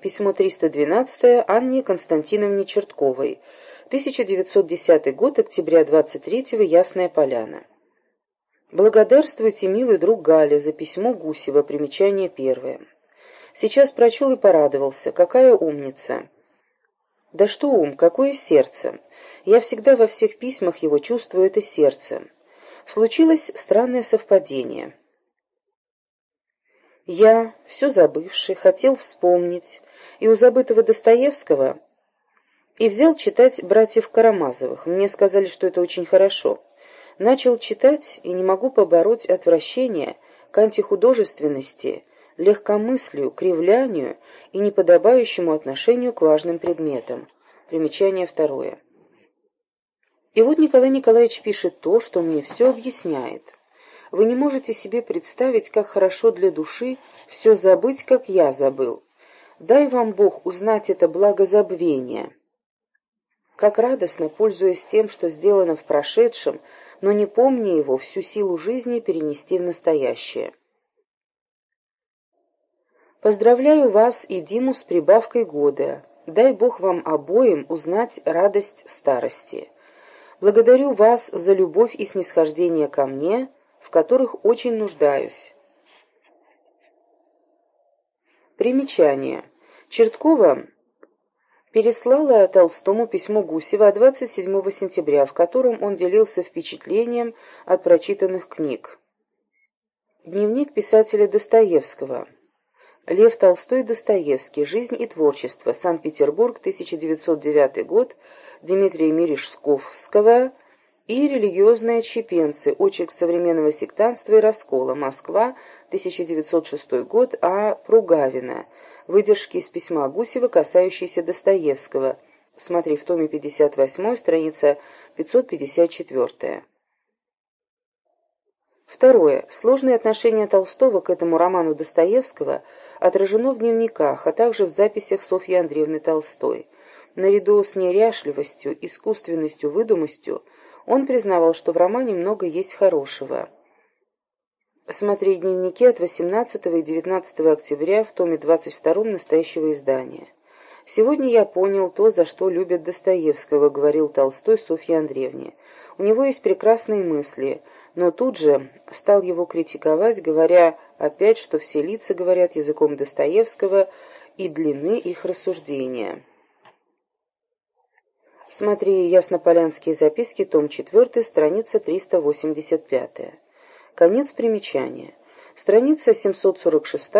Письмо 312 Анне Константиновне Чертковой. 1910 год, октября 23-го, Ясная Поляна. Благодарствуйте, милый друг Галя, за письмо Гусева, примечание первое. Сейчас прочел и порадовался. Какая умница. Да что ум, какое сердце. Я всегда во всех письмах его чувствую это сердце. Случилось странное совпадение. Я, все забывший, хотел вспомнить и у забытого Достоевского, и взял читать «Братьев Карамазовых». Мне сказали, что это очень хорошо. Начал читать и не могу побороть отвращение к антихудожественности, легкомыслию, кривлянию и неподобающему отношению к важным предметам. Примечание второе. И вот Николай Николаевич пишет то, что мне все объясняет. Вы не можете себе представить, как хорошо для души все забыть, как я забыл. Дай вам Бог узнать это благозабвение. Как радостно, пользуясь тем, что сделано в прошедшем, но не помня его, всю силу жизни перенести в настоящее. Поздравляю вас и Диму с прибавкой года. Дай Бог вам обоим узнать радость старости. Благодарю вас за любовь и снисхождение ко мне, в которых очень нуждаюсь. Примечание. Черткова переслала Толстому письмо Гусева 27 сентября, в котором он делился впечатлением от прочитанных книг. Дневник писателя Достоевского. Лев Толстой Достоевский. Жизнь и творчество. Санкт-Петербург, 1909 год. Дмитрия Мережсковского и религиозные отщепенцы. Очерк современного сектанства и раскола. Москва, 1906 год. А. Пругавина. Выдержки из письма Гусева, касающиеся Достоевского. Смотри в томе 58, страница 554. Второе. Сложное отношение Толстого к этому роману Достоевского отражено в дневниках, а также в записях Софьи Андреевны Толстой. Наряду с неряшливостью, искусственностью, выдумостью он признавал, что в романе много есть хорошего. Смотри дневники от 18 и 19 октября в томе 22 настоящего издания. «Сегодня я понял то, за что любят Достоевского», — говорил Толстой Софье Андреевне. «У него есть прекрасные мысли, но тут же стал его критиковать, говоря опять, что все лица говорят языком Достоевского и длины их рассуждения». Смотри «Яснополянские записки», том 4, страница 385. Конец примечания. Страница 746